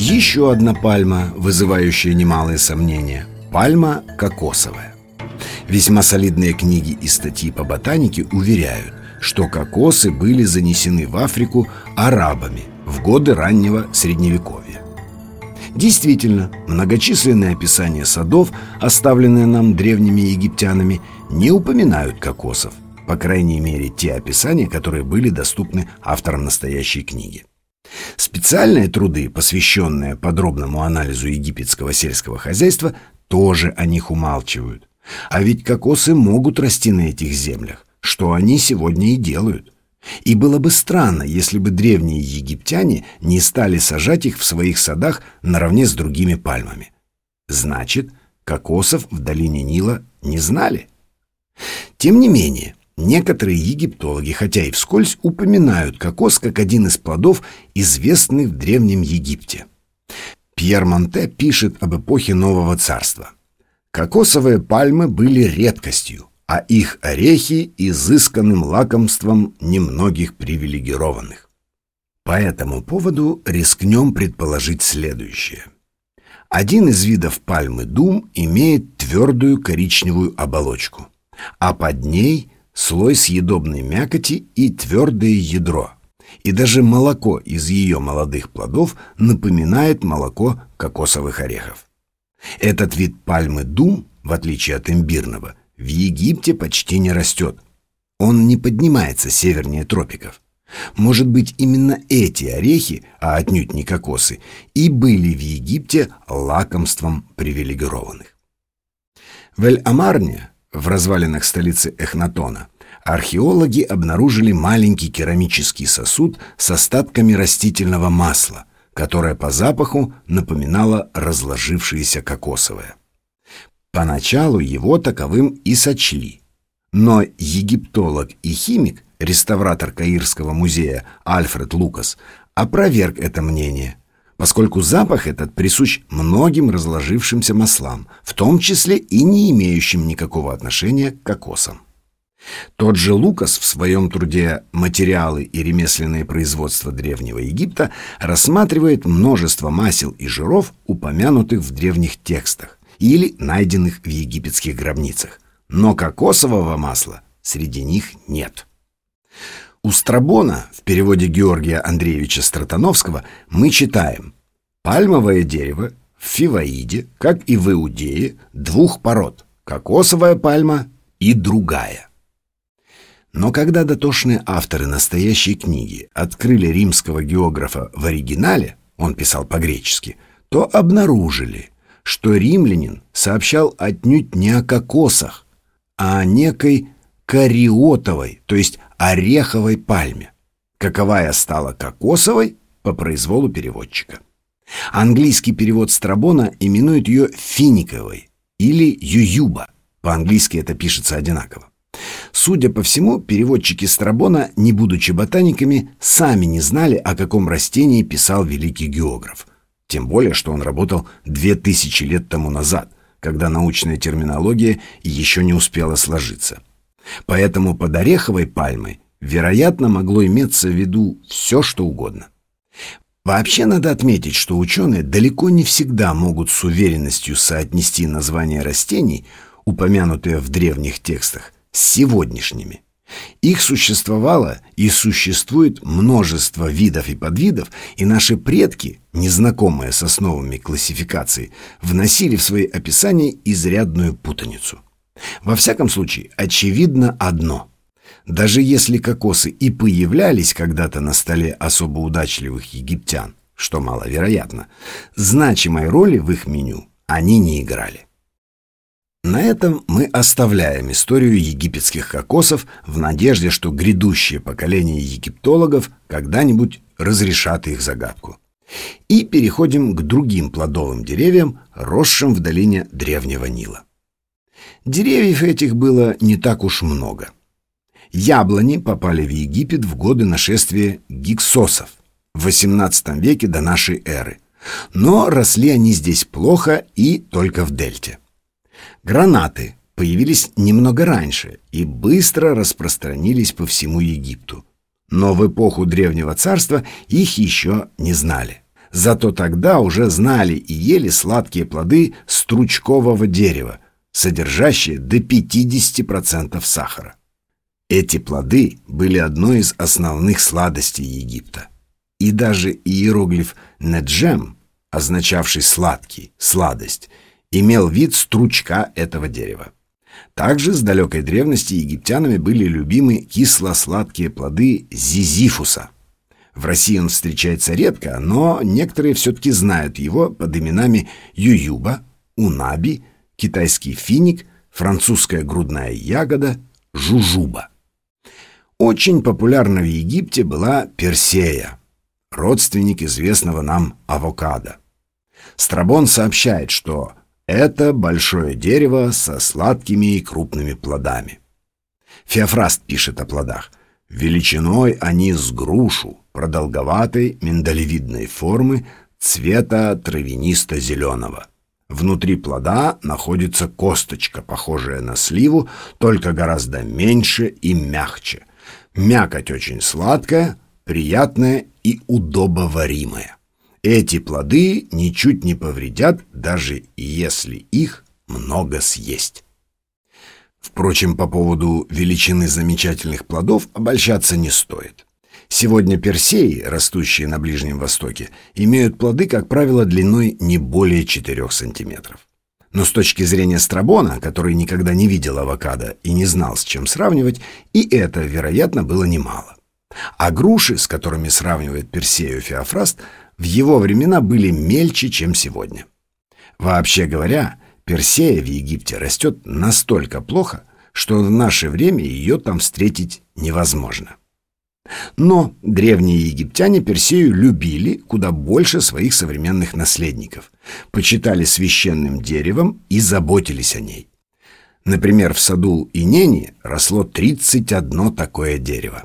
Еще одна пальма, вызывающая немалые сомнения – пальма кокосовая. Весьма солидные книги и статьи по ботанике уверяют, что кокосы были занесены в Африку арабами в годы раннего Средневековья. Действительно, многочисленные описания садов, оставленные нам древними египтянами, не упоминают кокосов, по крайней мере, те описания, которые были доступны авторам настоящей книги. Специальные труды, посвященные подробному анализу египетского сельского хозяйства, тоже о них умалчивают. А ведь кокосы могут расти на этих землях, что они сегодня и делают. И было бы странно, если бы древние египтяне не стали сажать их в своих садах наравне с другими пальмами. Значит, кокосов в долине Нила не знали. Тем не менее, некоторые египтологи, хотя и вскользь, упоминают кокос как один из плодов, известных в Древнем Египте. Пьер Монте пишет об эпохе Нового Царства. Кокосовые пальмы были редкостью а их орехи – изысканным лакомством немногих привилегированных. По этому поводу рискнем предположить следующее. Один из видов пальмы дум имеет твердую коричневую оболочку, а под ней слой съедобной мякоти и твердое ядро. И даже молоко из ее молодых плодов напоминает молоко кокосовых орехов. Этот вид пальмы дум, в отличие от имбирного, в Египте почти не растет. Он не поднимается севернее тропиков. Может быть, именно эти орехи, а отнюдь не кокосы, и были в Египте лакомством привилегированных. В Эль-Амарне, в развалинах столицы Эхнатона, археологи обнаружили маленький керамический сосуд с остатками растительного масла, которое по запаху напоминало разложившееся кокосовое. Поначалу его таковым и сочли. Но египтолог и химик, реставратор Каирского музея Альфред Лукас, опроверг это мнение, поскольку запах этот присущ многим разложившимся маслам, в том числе и не имеющим никакого отношения к кокосам. Тот же Лукас в своем труде «Материалы и ремесленное производство Древнего Египта» рассматривает множество масел и жиров, упомянутых в древних текстах или найденных в египетских гробницах. Но кокосового масла среди них нет. У Страбона, в переводе Георгия Андреевича Стратановского, мы читаем «Пальмовое дерево в Фиваиде, как и в Иудее, двух пород – кокосовая пальма и другая». Но когда дотошные авторы настоящей книги открыли римского географа в оригинале, он писал по-гречески, то обнаружили, что римлянин сообщал отнюдь не о кокосах, а о некой кариотовой, то есть ореховой пальме, каковая стала кокосовой по произволу переводчика. Английский перевод Страбона именует ее финиковой или ююба, по-английски это пишется одинаково. Судя по всему, переводчики Страбона, не будучи ботаниками, сами не знали, о каком растении писал великий географ. Тем более, что он работал две тысячи лет тому назад, когда научная терминология еще не успела сложиться. Поэтому под ореховой пальмой, вероятно, могло иметься в виду все, что угодно. Вообще надо отметить, что ученые далеко не всегда могут с уверенностью соотнести названия растений, упомянутые в древних текстах, с сегодняшними – их существовало и существует множество видов и подвидов, и наши предки, незнакомые с основами классификации, вносили в свои описания изрядную путаницу. Во всяком случае, очевидно одно. Даже если кокосы и появлялись когда-то на столе особо удачливых египтян, что маловероятно, значимой роли в их меню они не играли. На этом мы оставляем историю египетских кокосов в надежде, что грядущее поколение египтологов когда-нибудь разрешат их загадку. И переходим к другим плодовым деревьям, росшим в долине Древнего Нила. Деревьев этих было не так уж много. Яблони попали в Египет в годы нашествия гиксосов в XVIII веке до нашей эры, но росли они здесь плохо и только в дельте. Гранаты появились немного раньше и быстро распространились по всему Египту. Но в эпоху Древнего Царства их еще не знали. Зато тогда уже знали и ели сладкие плоды стручкового дерева, содержащие до 50% сахара. Эти плоды были одной из основных сладостей Египта. И даже иероглиф «неджем», означавший «сладкий», «сладость», имел вид стручка этого дерева. Также с далекой древности египтянами были любимы кисло-сладкие плоды зизифуса – в России он встречается редко, но некоторые все-таки знают его под именами ююба, унаби, китайский финик, французская грудная ягода, жужуба. Очень популярна в Египте была персея, родственник известного нам авокадо. Страбон сообщает, что это большое дерево со сладкими и крупными плодами. Феофраст пишет о плодах. Величиной они с грушу, продолговатой, миндалевидной формы, цвета травянисто-зеленого. Внутри плода находится косточка, похожая на сливу, только гораздо меньше и мягче. Мякоть очень сладкая, приятная и удобоваримая. Эти плоды ничуть не повредят, даже если их много съесть. Впрочем, по поводу величины замечательных плодов обольщаться не стоит. Сегодня персеи, растущие на Ближнем Востоке, имеют плоды, как правило, длиной не более 4 сантиметров. Но с точки зрения Страбона, который никогда не видел авокадо и не знал, с чем сравнивать, и это, вероятно, было немало. А груши, с которыми сравнивает Персею Феофраст, в его времена были мельче, чем сегодня. Вообще говоря, Персея в Египте растет настолько плохо, что в наше время ее там встретить невозможно. Но древние египтяне Персею любили куда больше своих современных наследников, почитали священным деревом и заботились о ней. Например, в саду Инени росло 31 такое дерево.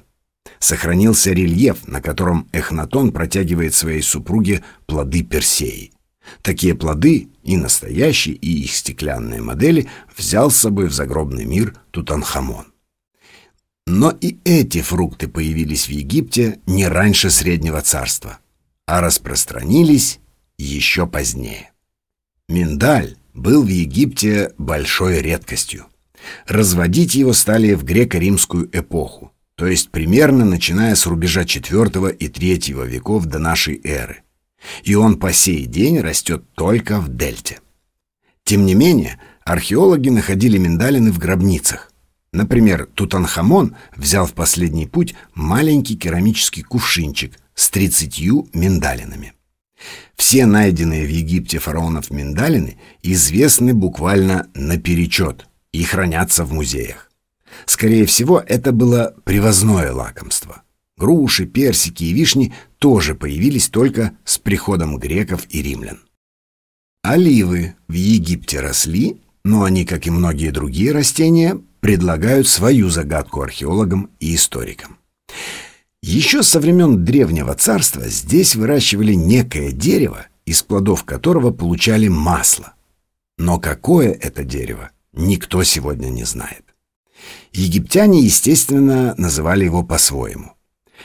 Сохранился рельеф, на котором Эхнатон протягивает своей супруге плоды Персеи. Такие плоды, и настоящие, и их стеклянные модели, взял с собой в загробный мир Тутанхамон. Но и эти фрукты появились в Египте не раньше Среднего Царства, а распространились еще позднее. Миндаль был в Египте большой редкостью. Разводить его стали в греко-римскую эпоху, то есть примерно начиная с рубежа IV и III веков до нашей эры и он по сей день растет только в дельте. Тем не менее, археологи находили миндалины в гробницах. Например, Тутанхамон взял в последний путь маленький керамический кувшинчик с тридцатью миндалинами. Все найденные в Египте фараонов миндалины известны буквально наперечет и хранятся в музеях. Скорее всего, это было привозное лакомство. Груши, персики и вишни тоже появились только с приходом греков и римлян. Оливы в Египте росли, но они, как и многие другие растения, предлагают свою загадку археологам и историкам. Еще со времен Древнего Царства здесь выращивали некое дерево, из плодов которого получали масло. Но какое это дерево, никто сегодня не знает. Египтяне, естественно, называли его по-своему.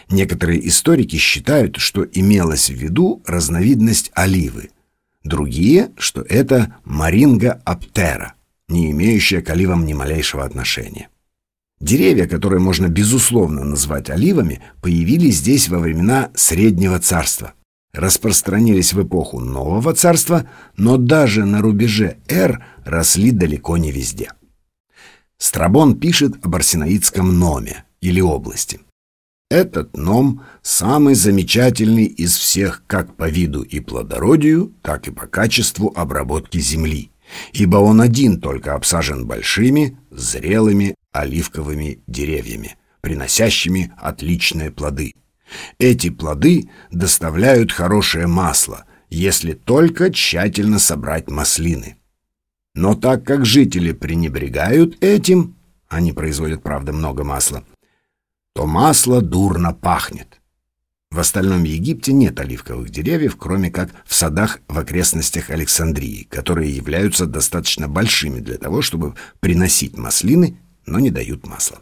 Некоторые историки считают, что имелась в виду разновидность оливы. Другие, что это маринга аптера, не имеющая к оливам ни малейшего отношения. Деревья, которые можно безусловно назвать оливами, появились здесь во времена Среднего Царства. Распространились в эпоху Нового Царства, но даже на рубеже эр росли далеко не везде. Страбон пишет об арсенаидском номе или области – этот ном самый замечательный из всех как по виду и плодородию, так и по качеству обработки земли, ибо он один только обсажен большими, зрелыми оливковыми деревьями, приносящими отличные плоды. Эти плоды доставляют хорошее масло, если только тщательно собрать маслины. Но так как жители пренебрегают этим, они производят, правда, много масла, то масло дурно пахнет. В остальном Египте нет оливковых деревьев, кроме как в садах в окрестностях Александрии, которые являются достаточно большими для того, чтобы приносить маслины, но не дают масла.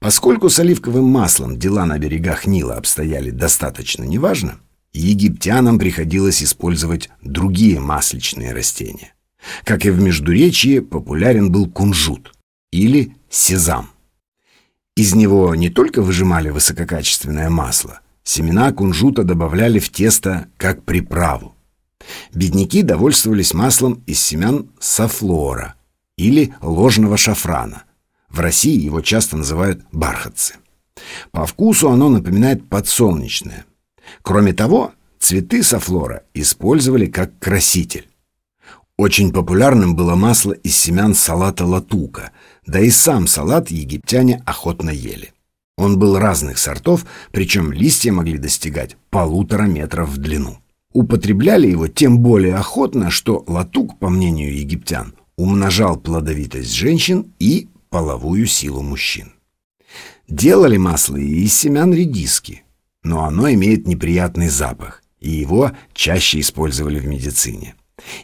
Поскольку с оливковым маслом дела на берегах Нила обстояли достаточно неважно, египтянам приходилось использовать другие масличные растения. Как и в Междуречии, популярен был кунжут или сезам. Из него не только выжимали высококачественное масло, семена кунжута добавляли в тесто как приправу. Бедняки довольствовались маслом из семян сафлора или ложного шафрана. В России его часто называют бархатцы. По вкусу оно напоминает подсолнечное. Кроме того, цветы сафлора использовали как краситель. Очень популярным было масло из семян салата латука, да и сам салат египтяне охотно ели. Он был разных сортов, причем листья могли достигать полутора метров в длину. Употребляли его тем более охотно, что латук, по мнению египтян, умножал плодовитость женщин и половую силу мужчин. Делали масло и из семян редиски, но оно имеет неприятный запах, и его чаще использовали в медицине.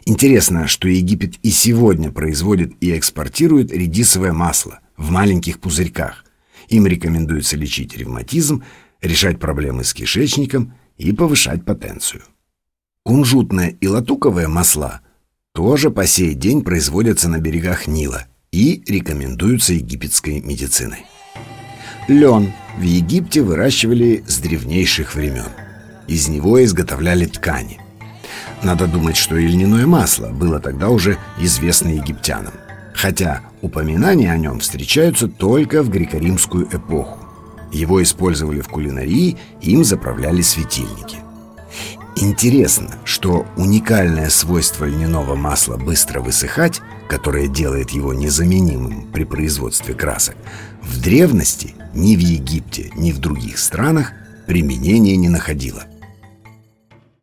Интересно, что Египет и сегодня производит и экспортирует редисовое масло в маленьких пузырьках. Им рекомендуется лечить ревматизм, решать проблемы с кишечником и повышать потенцию. Кунжутное и латуковое масла тоже по сей день производятся на берегах Нила и рекомендуются египетской медициной. Лен в Египте выращивали с древнейших времен. Из него изготовляли ткани – надо думать, что и льняное масло было тогда уже известно египтянам. Хотя упоминания о нем встречаются только в греко-римскую эпоху. Его использовали в кулинарии, им заправляли светильники. Интересно, что уникальное свойство льняного масла быстро высыхать, которое делает его незаменимым при производстве красок, в древности ни в Египте, ни в других странах применения не находило –